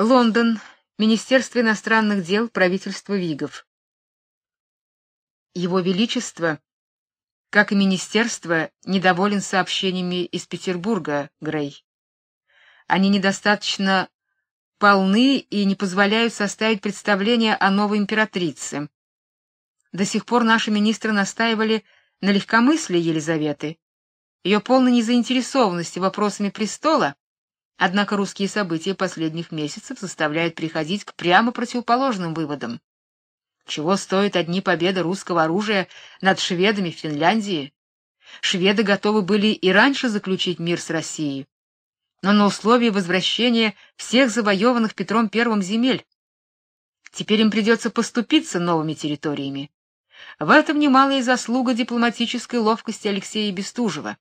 Лондон. Министерство иностранных дел правительства Вигов. Его величество, как и министерство, недоволен сообщениями из Петербурга, Грей. Они недостаточно полны и не позволяют составить представление о новой императрице. До сих пор наши министры настаивали на легкомыслии Елизаветы, ее полной незаинтересованности вопросами престола Однако русские события последних месяцев заставляют приходить к прямо противоположным выводам. Чего стоят одни победы русского оружия над шведами в Финляндии? Шведы готовы были и раньше заключить мир с Россией, но на условии возвращения всех завоеванных Петром I земель. Теперь им придется поступиться новыми территориями. В этом немалая заслуга дипломатической ловкости Алексея Бестужева.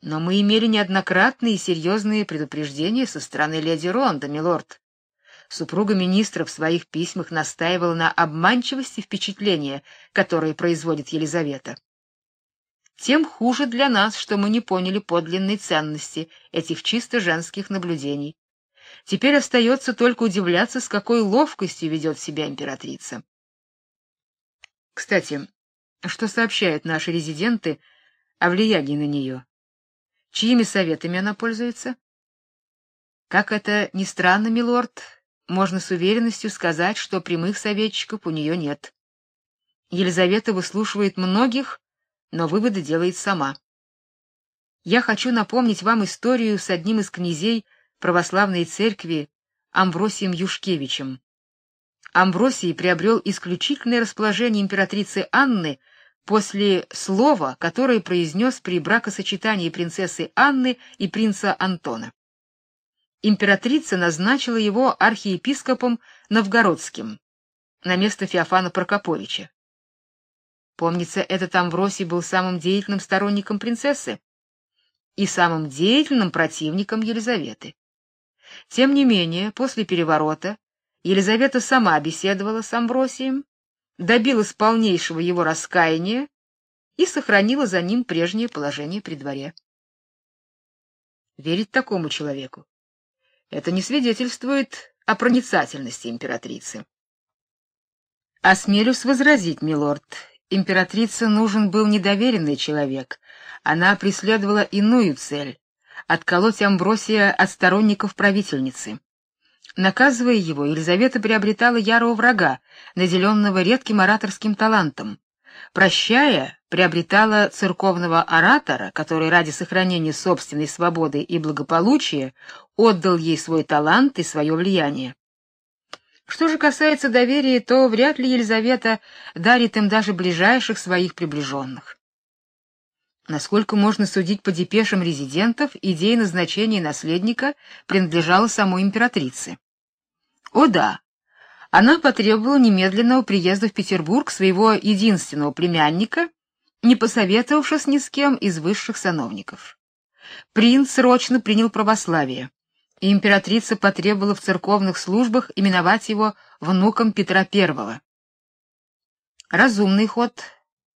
Но мы имели неоднократные и серьезные предупреждения со стороны леди Ронда, милорд. Супруга министра в своих письмах настаивала на обманчивости впечатления, которое производит Елизавета. Тем хуже для нас, что мы не поняли подлинной ценности этих чисто женских наблюдений. Теперь остается только удивляться, с какой ловкостью ведет себя императрица. Кстати, что сообщают наши резиденты о влиянии на нее? Чьими советами она пользуется? Как это ни странно, милорд, можно с уверенностью сказать, что прямых советчиков у нее нет. Елизавета выслушивает многих, но выводы делает сама. Я хочу напомнить вам историю с одним из князей православной церкви Амвросием Юшкевичем. Амвросий приобрел исключительное расположение императрицы Анны после слова, которое произнес при бракосочетании принцессы Анны и принца Антона. Императрица назначила его архиепископом новгородским на место Феофана Прокоповича. Помнится, этот Амвросий был самым деятельным сторонником принцессы и самым деятельным противником Елизаветы. Тем не менее, после переворота Елизавета сама беседовала с Амвросием добилась полнейшего его раскаяния и сохранила за ним прежнее положение при дворе. Верить такому человеку это не свидетельствует о проницательности императрицы. Осмелюсь возразить, милорд, императрице нужен был недоверенный человек. Она преследовала иную цель отколоть Амбросия от сторонников правительницы. Наказывая его, Елизавета приобретала ярого врага, наделенного редким ораторским талантом. Прощая, приобретала церковного оратора, который ради сохранения собственной свободы и благополучия отдал ей свой талант и свое влияние. Что же касается доверия, то вряд ли Елизавета дарит им даже ближайших своих приближенных. Насколько можно судить по депешам резидентов, идея назначения наследника принадлежала самой императрице. О да. Она потребовала немедленного приезда в Петербург своего единственного племянника, не посоветовавшись ни с кем из высших сановников. Принц срочно принял православие, и императрица потребовала в церковных службах именовать его внуком Петра I. Разумный ход,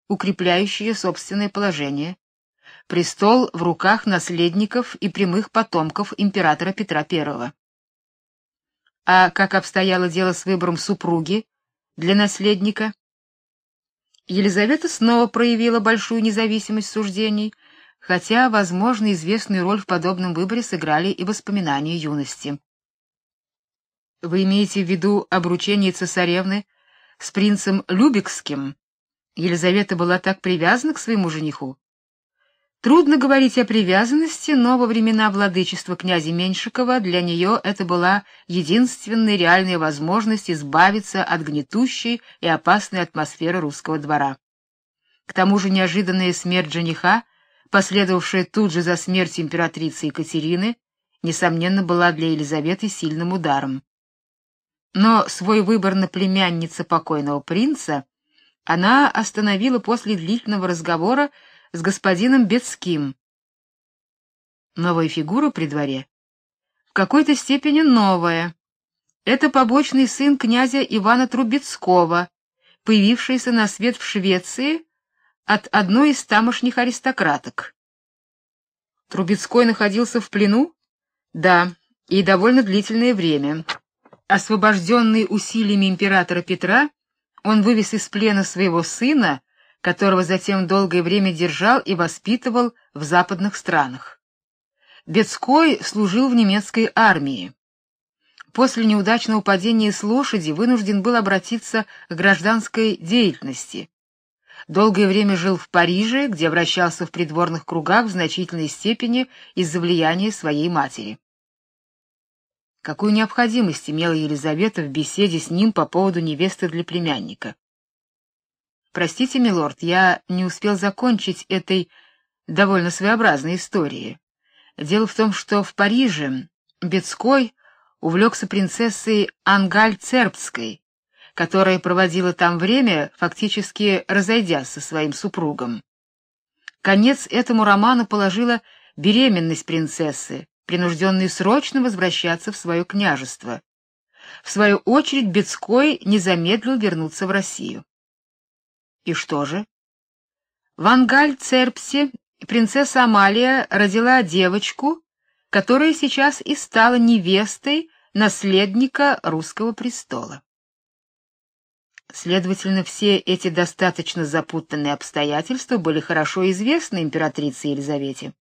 укрепляющий ее собственное положение. Престол в руках наследников и прямых потомков императора Петра I. А как обстояло дело с выбором супруги для наследника? Елизавета снова проявила большую независимость суждений, хотя, возможно, известную роль в подобном выборе сыграли и воспоминания юности. Вы имеете в виду обручение цесаревны с принцем Любекским? Елизавета была так привязана к своему жениху, Трудно говорить о привязанности, но во времена владычества князя Меньшикова для нее это была единственная реальная возможность избавиться от гнетущей и опасной атмосферы русского двора. К тому же неожиданная смерть жениха, последовавшая тут же за смертью императрицы Екатерины, несомненно, была для Елизаветы сильным ударом. Но свой выбор на племяннице покойного принца она остановила после длительного разговора с господином Бецким. Новая фигура при дворе в какой-то степени новая. Это побочный сын князя Ивана Трубецкого, появившийся на свет в Швеции от одной из тамошних аристократок. Трубецкой находился в плену? Да, и довольно длительное время. Освобожденный усилиями императора Петра, он вывез из плена своего сына, которого затем долгое время держал и воспитывал в западных странах. Бецкой служил в немецкой армии. После неудачного падения с лошади вынужден был обратиться к гражданской деятельности. Долгое время жил в Париже, где вращался в придворных кругах в значительной степени из-за влияния своей матери. Какую необходимость имела Елизавета в беседе с ним по поводу невесты для племянника? Простите, милорд, я не успел закончить этой довольно своеобразной истории. Дело в том, что в Париже Бецкой увлекся принцессой Ангаль-Цербской, которая проводила там время, фактически разойдясь со своим супругом. Конец этому роману положила беременность принцессы, принужденный срочно возвращаться в свое княжество. В свою очередь Бецкой не замедлил вернуться в Россию. И что же? В Ангаль-Церпсе принцесса Амалия родила девочку, которая сейчас и стала невестой наследника русского престола. Следовательно, все эти достаточно запутанные обстоятельства были хорошо известны императрице Елизавете.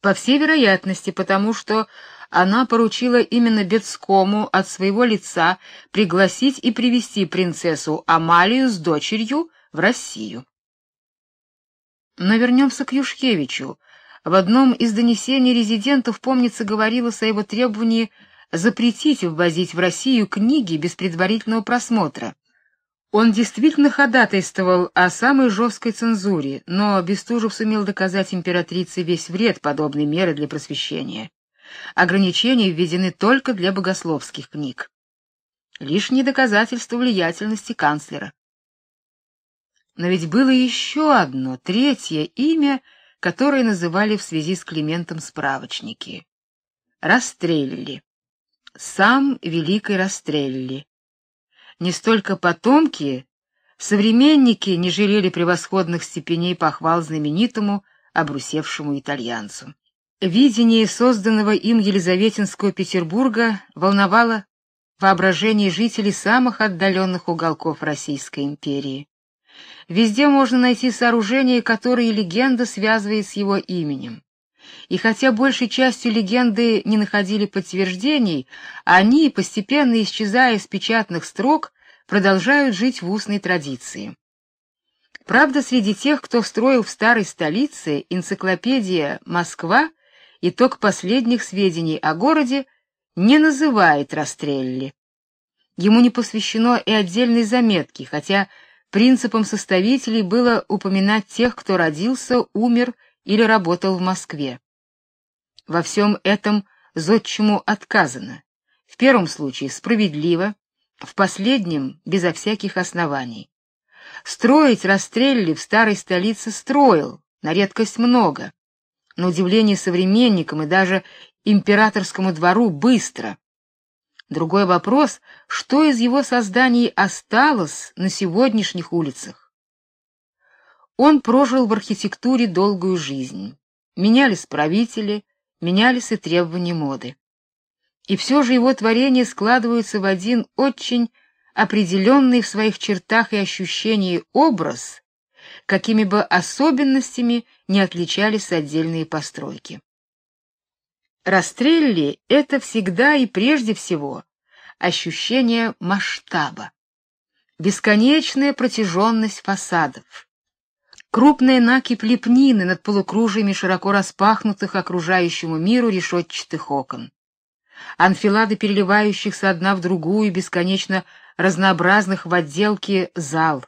По всей вероятности, потому что она поручила именно Бецкому от своего лица пригласить и привести принцессу Амалию с дочерью в Россию. Но вернемся к Юшкевичу. В одном из донесений резидентов, помнится, говорилось о его требовании запретить ввозить в Россию книги без предварительного просмотра. Он действительно ходатайствовал о самой жесткой цензуре, но Бестужев сумел доказать императрице весь вред подобной меры для просвещения. Ограничения введены только для богословских книг. Лишнее доказательство влиятельности канцлера. Но ведь было еще одно, третье имя, которое называли в связи с Климентом справочники. Растрелли. Сам великий Растрелли не столько потомки, современники не жалели превосходных степеней похвал знаменитому обрусевшему итальянцу. Видение созданного им Елизаветинского Петербурга волновало воображение жителей самых отдаленных уголков Российской империи. Везде можно найти сооружения, которые легенда связывает с его именем. И хотя большей частью легенды не находили подтверждений, они, постепенно исчезая из печатных строк, продолжают жить в устной традиции. Правда, среди тех, кто строил в старой столице, энциклопедия Москва итог последних сведений о городе не называет Растрелли. Ему не посвящено и отдельной заметки, хотя принципом составителей было упоминать тех, кто родился, умер или работал в Москве. Во всем этом зодчему отказано. В первом случае справедливо, в последнем безо всяких оснований. Строить расстрелли в старой столице строил, на редкость много. На удивление современникам и даже императорскому двору быстро. Другой вопрос, что из его созданий осталось на сегодняшних улицах? Он прожил в архитектуре долгую жизнь. Менялись правители, менялись и требования моды. И все же его творения складываются в один очень определенный в своих чертах и ощущении образ, какими бы особенностями не отличались отдельные постройки. Растрелли это всегда и прежде всего ощущение масштаба, бесконечная протяженность фасадов крупные накипь лепнины над полукружиями широко распахнутых окружающему миру решетчатых окон. Анфилады переливающихся одна в другую бесконечно разнообразных в отделке зал.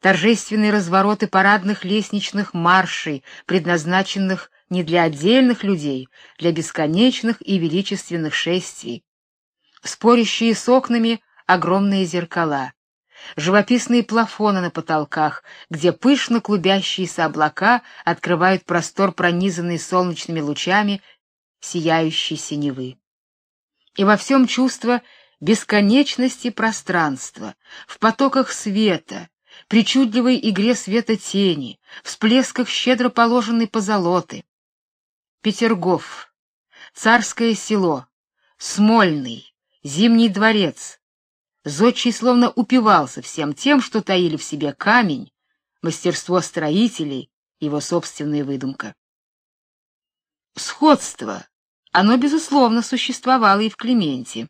Торжественные развороты парадных лестничных маршей, предназначенных не для отдельных людей, для бесконечных и величественных шествий. Спорящие с окнами огромные зеркала живописные плафоны на потолках, где пышно клубящиеся облака открывают простор, пронизанный солнечными лучами сияющей синевы. И во всем чувство бесконечности пространства, в потоках света, причудливой игре света тени, всплесках щедро положенной позолоты. Петергоф, царское село, Смольный, Зимний дворец. Зодчий словно упивался всем тем, что таили в себе камень, мастерство строителей, его собственная выдумка. Сходство, оно безусловно существовало и в Клименте.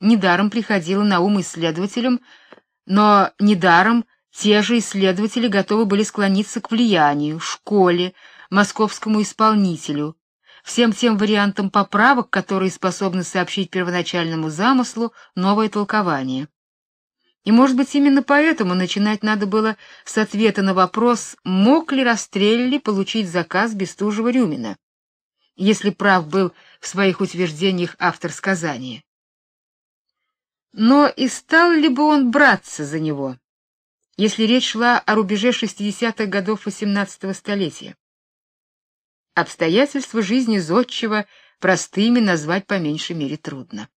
Недаром приходило на ум исследователям, но недаром те же исследователи готовы были склониться к влиянию, школе, московскому исполнителю, всем тем вариантам поправок, которые способны сообщить первоначальному замыслу новое толкование. И, может быть, именно поэтому начинать надо было с ответа на вопрос, мог ли Растрелли получить заказ Бестужева-Рюмина, если прав был в своих утверждениях автор сказания. Но и стал ли бы он браться за него, если речь шла о рубеже 60-х годов XVIII столетия? Обстоятельства жизни зодчего простыми назвать по меньшей мере трудно.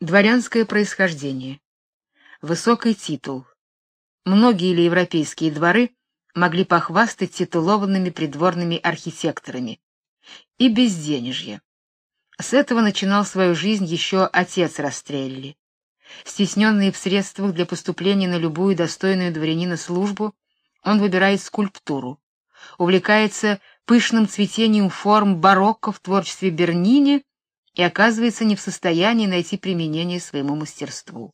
Дворянское происхождение. Высокий титул. Многие ли европейские дворы могли похвастать титулованными придворными архитекторами. И безденежье. С этого начинал свою жизнь еще отец Растрелли. Стесненный в средствах для поступления на любую достойную дворянина службу, он выбирает скульптуру увлекается пышным цветением форм барокко в творчестве Бернини и оказывается не в состоянии найти применение своему мастерству.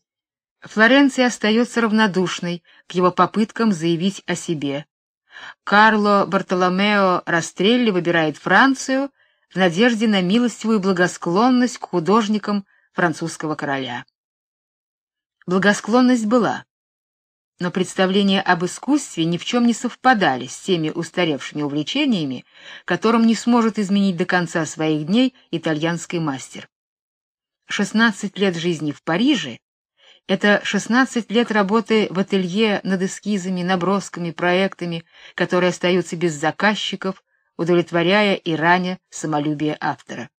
Флоренция остается равнодушной к его попыткам заявить о себе. Карло Бартоломео Растрелли выбирает Францию в надежде на милостивую благосклонность к художникам французского короля. Благосклонность была, но представления об искусстве ни в чем не совпадали с теми устаревшими увлечениями, которым не сможет изменить до конца своих дней итальянский мастер. 16 лет жизни в Париже это 16 лет работы в ателье над эскизами, набросками, проектами, которые остаются без заказчиков, удовлетворяя и раня самолюбие автора.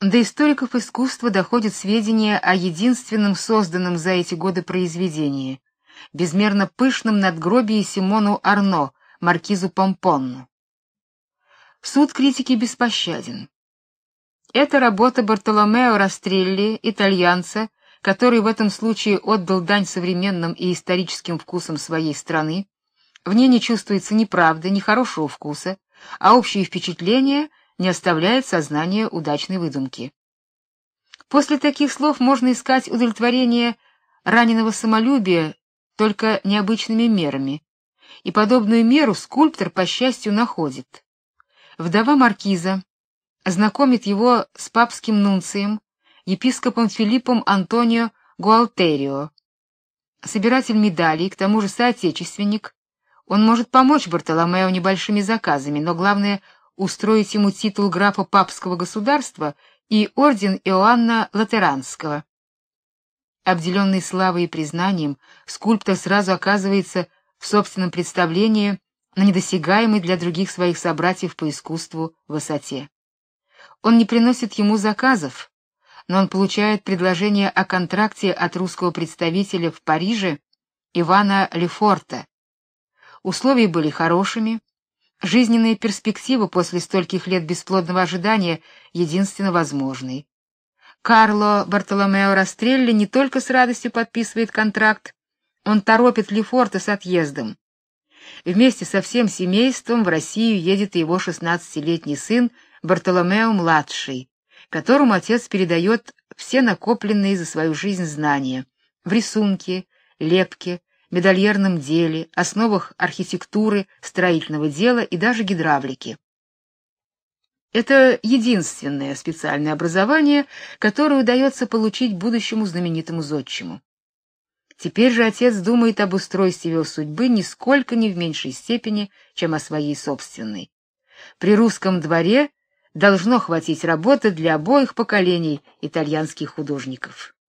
До историков искусства доходят сведения о единственном созданном за эти годы произведении безмерно пышном надгробии Симону Арно, маркизу Помпонну. Суд критики беспощаден. Это работа Бартоломео Растрелли, итальянца, который в этом случае отдал дань современным и историческим вкусам своей страны. В ней не чувствуется ни правды, ни хорошего вкуса, а общее впечатление не оставляет сознания удачной выдумки. После таких слов можно искать удовлетворение раненого самолюбия только необычными мерами, и подобную меру скульптор, по счастью, находит. Вдова маркиза знакомит его с папским нунцием, епископом Филиппом Антонио Гуалтерио. Собиратель медалей, к тому же соотечественник, он может помочь Бартоломео небольшими заказами, но главное устроить ему титул графа папского государства и орден Иоанна Латеранского. Обделенный славой и признанием, скульптор сразу оказывается в собственном представлении на недосягаемой для других своих собратьев по искусству высоте. Он не приносит ему заказов, но он получает предложение о контракте от русского представителя в Париже Ивана Лефорта. Условия были хорошими, жизненная перспектива после стольких лет бесплодного ожидания единственно возможной. Карло Бартоломео Растрелли не только с радостью подписывает контракт, он торопит Лефорта с отъездом. Вместе со всем семейством в Россию едет его шестнадцатилетний сын Бартоломео-младший, которому отец передает все накопленные за свою жизнь знания в рисунке, лепке, медальерном деле, основах архитектуры, строительного дела и даже гидравлики. Это единственное специальное образование, которое удается получить будущему знаменитому зодчему. Теперь же отец думает об устройстве его судьбы нисколько не в меньшей степени, чем о своей собственной. При русском дворе должно хватить работы для обоих поколений итальянских художников.